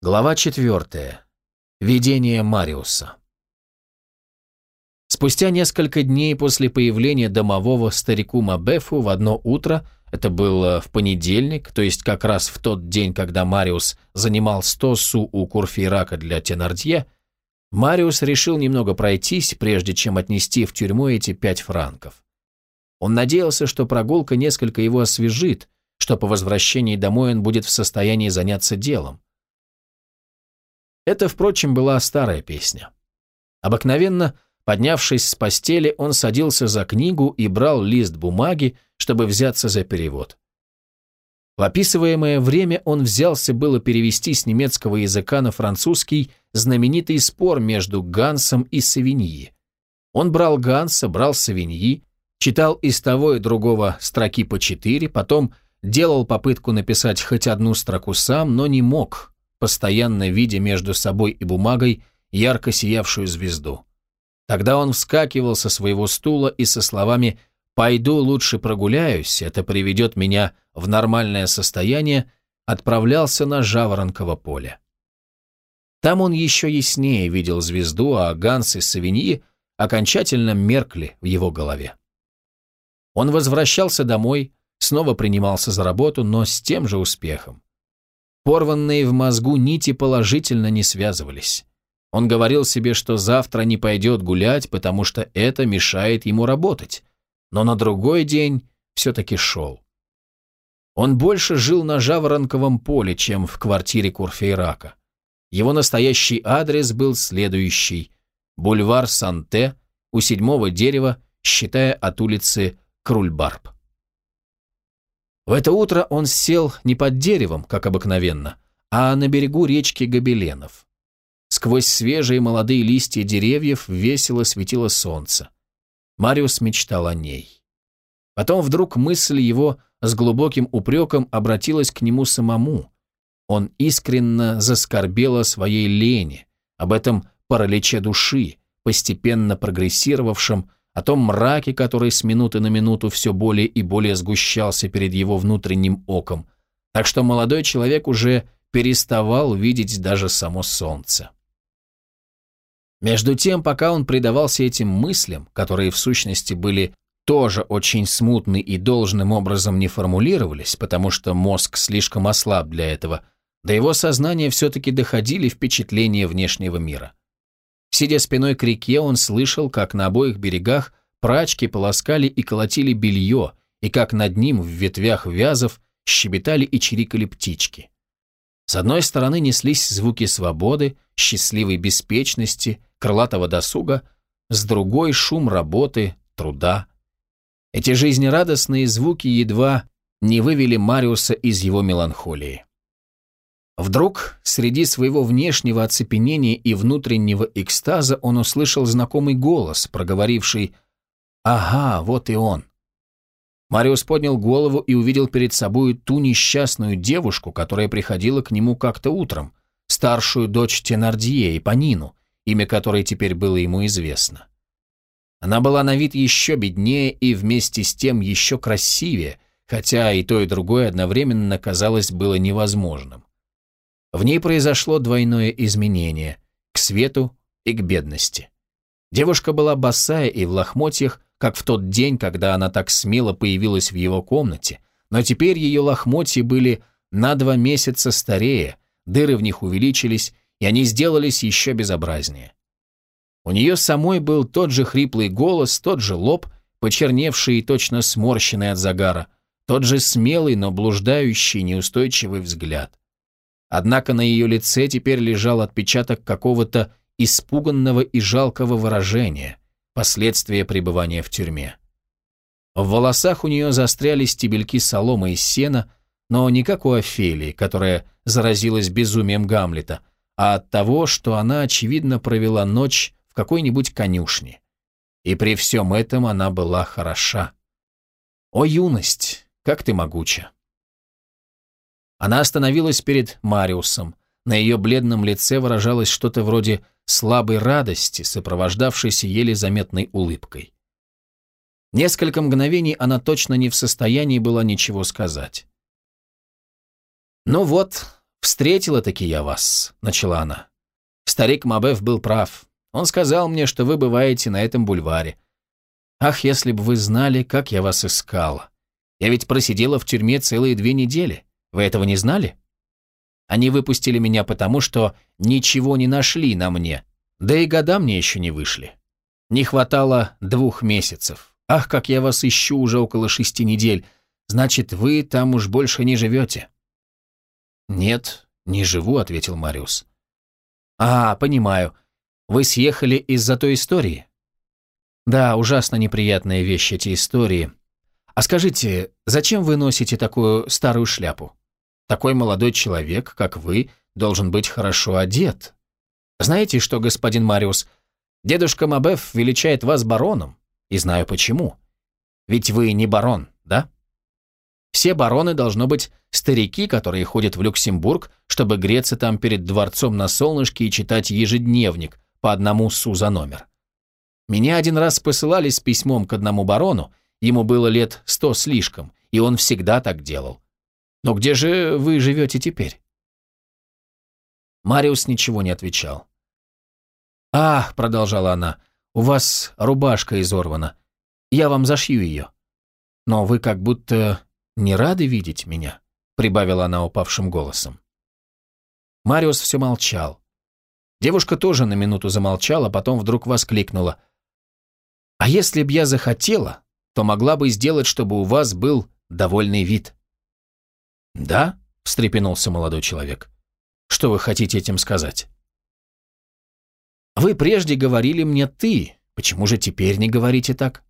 Глава 4. Видение Мариуса. Спустя несколько дней после появления домового старику Мабефу в одно утро, это было в понедельник, то есть как раз в тот день, когда Мариус занимал сто су у Курфейрака для Тенардье, Мариус решил немного пройтись, прежде чем отнести в тюрьму эти пять франков. Он надеялся, что прогулка несколько его освежит, что по возвращении домой он будет в состоянии заняться делом. Это, впрочем, была старая песня. Обыкновенно, поднявшись с постели, он садился за книгу и брал лист бумаги, чтобы взяться за перевод. В описываемое время он взялся было перевести с немецкого языка на французский знаменитый спор между Гансом и Савиньи. Он брал Ганса, брал Савиньи, читал из того и другого строки по четыре, потом делал попытку написать хоть одну строку сам, но не мог, постоянно видя между собой и бумагой ярко сиявшую звезду. Тогда он вскакивал со своего стула и со словами «Пойду лучше прогуляюсь, это приведет меня в нормальное состояние», отправлялся на Жаворонково поле. Там он еще яснее видел звезду, а Ганс и Савиньи окончательно меркли в его голове. Он возвращался домой, снова принимался за работу, но с тем же успехом. Порванные в мозгу нити положительно не связывались. Он говорил себе, что завтра не пойдет гулять, потому что это мешает ему работать. Но на другой день все-таки шел. Он больше жил на Жаворонковом поле, чем в квартире Курфейрака. Его настоящий адрес был следующий. Бульвар Санте, у седьмого дерева, считая от улицы Крульбарб. В это утро он сел не под деревом, как обыкновенно, а на берегу речки Гобеленов. Сквозь свежие молодые листья деревьев весело светило солнце. Мариус мечтал о ней. Потом вдруг мысль его с глубоким упреком обратилась к нему самому. Он искренно заскорбел о своей лени, об этом параличе души, постепенно прогрессировавшем, о том мраке, который с минуты на минуту все более и более сгущался перед его внутренним оком, так что молодой человек уже переставал видеть даже само солнце. Между тем, пока он предавался этим мыслям, которые в сущности были тоже очень смутны и должным образом не формулировались, потому что мозг слишком ослаб для этого, до его сознания все-таки доходили впечатления внешнего мира. Сидя спиной к реке, он слышал, как на обоих берегах прачки полоскали и колотили белье, и как над ним в ветвях вязов щебетали и чирикали птички. С одной стороны неслись звуки свободы, счастливой беспечности, крылатого досуга, с другой — шум работы, труда. Эти жизнерадостные звуки едва не вывели Мариуса из его меланхолии. Вдруг, среди своего внешнего оцепенения и внутреннего экстаза, он услышал знакомый голос, проговоривший «Ага, вот и он». Мариус поднял голову и увидел перед собой ту несчастную девушку, которая приходила к нему как-то утром, старшую дочь Тенардье, Ипанину, имя которой теперь было ему известно. Она была на вид еще беднее и вместе с тем еще красивее, хотя и то, и другое одновременно казалось было невозможным. В ней произошло двойное изменение – к свету и к бедности. Девушка была босая и в лохмотьях, как в тот день, когда она так смело появилась в его комнате, но теперь ее лохмотья были на два месяца старее, дыры в них увеличились, и они сделались еще безобразнее. У нее самой был тот же хриплый голос, тот же лоб, почерневший и точно сморщенный от загара, тот же смелый, но блуждающий, неустойчивый взгляд. Однако на ее лице теперь лежал отпечаток какого-то испуганного и жалкого выражения, последствия пребывания в тюрьме. В волосах у нее застряли стебельки соломы из сена, но не как у Офелии, которая заразилась безумием Гамлета, а от того, что она, очевидно, провела ночь в какой-нибудь конюшне. И при всем этом она была хороша. О, юность, как ты могуча! Она остановилась перед Мариусом. На ее бледном лице выражалось что-то вроде слабой радости, сопровождавшейся еле заметной улыбкой. Несколько мгновений она точно не в состоянии была ничего сказать. «Ну вот, встретила-таки я вас», — начала она. Старик Мабеф был прав. Он сказал мне, что вы бываете на этом бульваре. Ах, если бы вы знали, как я вас искала. Я ведь просидела в тюрьме целые две недели. Вы этого не знали? Они выпустили меня потому, что ничего не нашли на мне. Да и года мне еще не вышли. Не хватало двух месяцев. Ах, как я вас ищу уже около шести недель. Значит, вы там уж больше не живете. Нет, не живу, ответил Мариус. А, понимаю. Вы съехали из-за той истории? Да, ужасно неприятные вещи эти истории. А скажите, зачем вы носите такую старую шляпу? Такой молодой человек, как вы, должен быть хорошо одет. Знаете что, господин Мариус, дедушка Мабеф величает вас бароном, и знаю почему. Ведь вы не барон, да? Все бароны должно быть старики, которые ходят в Люксембург, чтобы греться там перед дворцом на солнышке и читать ежедневник по одному су за номер. Меня один раз посылали с письмом к одному барону, ему было лет сто слишком, и он всегда так делал. Но где же вы живете теперь?» Мариус ничего не отвечал. «Ах», — продолжала она, — «у вас рубашка изорвана. Я вам зашью ее. Но вы как будто не рады видеть меня», — прибавила она упавшим голосом. Мариус все молчал. Девушка тоже на минуту замолчала, потом вдруг воскликнула. А если б я захотела, то могла бы сделать, чтобы у вас был довольный вид». «Да?» – встрепенулся молодой человек. «Что вы хотите этим сказать?» «Вы прежде говорили мне «ты», почему же теперь не говорите так?»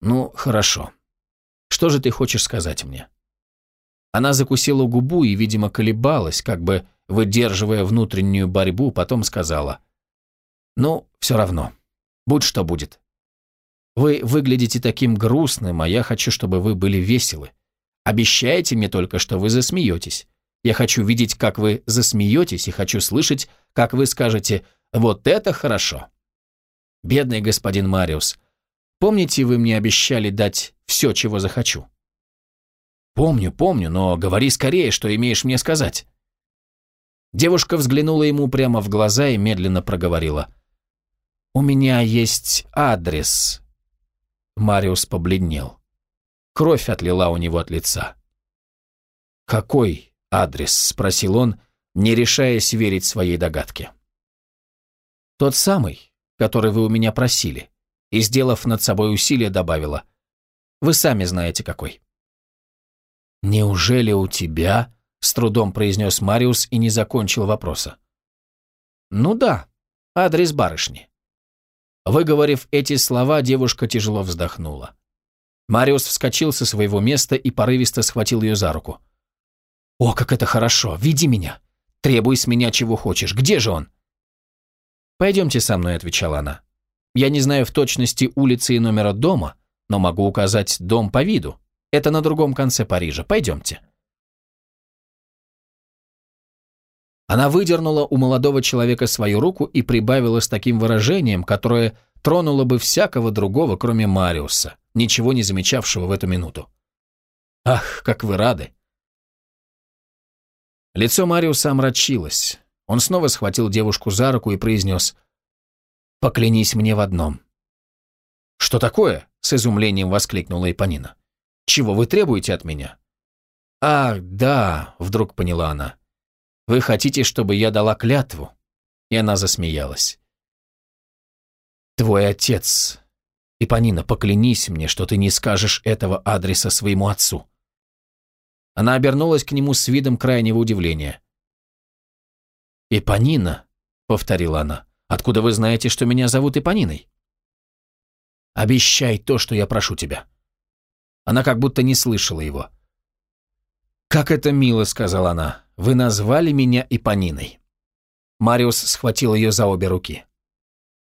«Ну, хорошо. Что же ты хочешь сказать мне?» Она закусила губу и, видимо, колебалась, как бы выдерживая внутреннюю борьбу, потом сказала. «Ну, все равно. Будь что будет. Вы выглядите таким грустным, а я хочу, чтобы вы были веселы. Обещайте мне только, что вы засмеетесь. Я хочу видеть, как вы засмеетесь, и хочу слышать, как вы скажете «Вот это хорошо». Бедный господин Мариус, помните, вы мне обещали дать все, чего захочу? Помню, помню, но говори скорее, что имеешь мне сказать. Девушка взглянула ему прямо в глаза и медленно проговорила. «У меня есть адрес, Мариус побледнел. Кровь отлила у него от лица. «Какой адрес?» – спросил он, не решаясь верить своей догадке. «Тот самый, который вы у меня просили», и, сделав над собой усилие, добавила. «Вы сами знаете, какой». «Неужели у тебя?» – с трудом произнес Мариус и не закончил вопроса. «Ну да, адрес барышни». Выговорив эти слова, девушка тяжело вздохнула. Мариус вскочил со своего места и порывисто схватил ее за руку. «О, как это хорошо! Веди меня! Требуй с меня чего хочешь! Где же он?» «Пойдемте со мной», — отвечала она. «Я не знаю в точности улицы и номера дома, но могу указать дом по виду. Это на другом конце Парижа. Пойдемте». Она выдернула у молодого человека свою руку и прибавила с таким выражением, которое тронуло бы всякого другого, кроме Мариуса, ничего не замечавшего в эту минуту. «Ах, как вы рады!» Лицо Мариуса омрачилось. Он снова схватил девушку за руку и произнес «Поклянись мне в одном». «Что такое?» — с изумлением воскликнула Ипанина. «Чего вы требуете от меня?» «Ах, да», — вдруг поняла она. Вы хотите, чтобы я дала клятву?» И она засмеялась. «Твой отец. Ипанина, поклянись мне, что ты не скажешь этого адреса своему отцу». Она обернулась к нему с видом крайнего удивления. «Ипанина», — повторила она, — «откуда вы знаете, что меня зовут Ипаниной?» «Обещай то, что я прошу тебя». Она как будто не слышала его. «Как это мило», — сказала она. «Вы назвали меня Ипониной». Мариус схватил ее за обе руки.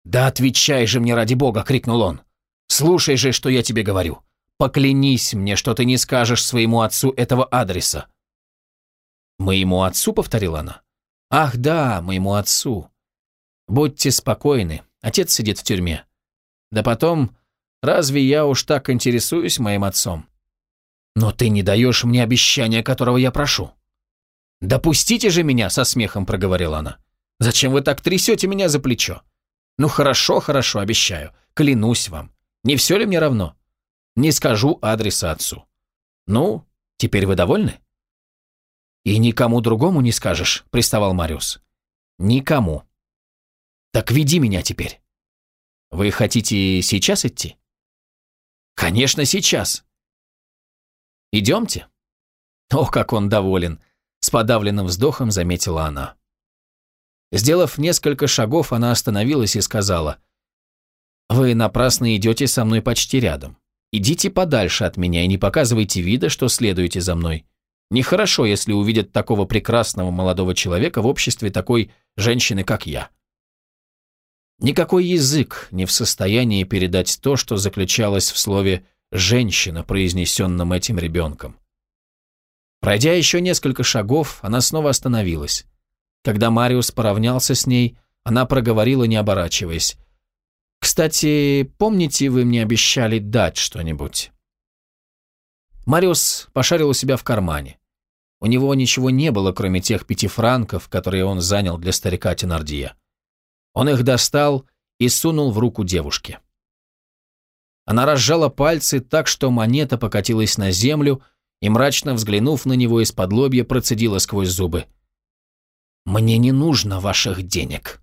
«Да отвечай же мне ради бога!» — крикнул он. «Слушай же, что я тебе говорю. Поклянись мне, что ты не скажешь своему отцу этого адреса». «Моему отцу?» — повторила она. «Ах да, моему отцу. Будьте спокойны, отец сидит в тюрьме. Да потом, разве я уж так интересуюсь моим отцом? Но ты не даешь мне обещания, которого я прошу. «Допустите же меня!» — со смехом проговорила она. «Зачем вы так трясете меня за плечо? Ну хорошо, хорошо, обещаю. Клянусь вам. Не все ли мне равно? Не скажу адреса отцу. Ну, теперь вы довольны?» «И никому другому не скажешь», — приставал Мариус. «Никому». «Так веди меня теперь». «Вы хотите сейчас идти?» «Конечно, сейчас». «Идемте». О, как он доволен! С подавленным вздохом заметила она. Сделав несколько шагов, она остановилась и сказала, «Вы напрасно идете со мной почти рядом. Идите подальше от меня и не показывайте вида, что следуете за мной. Нехорошо, если увидят такого прекрасного молодого человека в обществе такой женщины, как я». Никакой язык не в состоянии передать то, что заключалось в слове «женщина», произнесенном этим ребенком. Пройдя еще несколько шагов, она снова остановилась. Когда Мариус поравнялся с ней, она проговорила, не оборачиваясь. «Кстати, помните, вы мне обещали дать что-нибудь?» Мариус пошарил у себя в кармане. У него ничего не было, кроме тех пяти франков, которые он занял для старика Тенардия. Он их достал и сунул в руку девушке. Она разжала пальцы так, что монета покатилась на землю, и, мрачно взглянув на него из-под лобья, процедила сквозь зубы. «Мне не нужно ваших денег».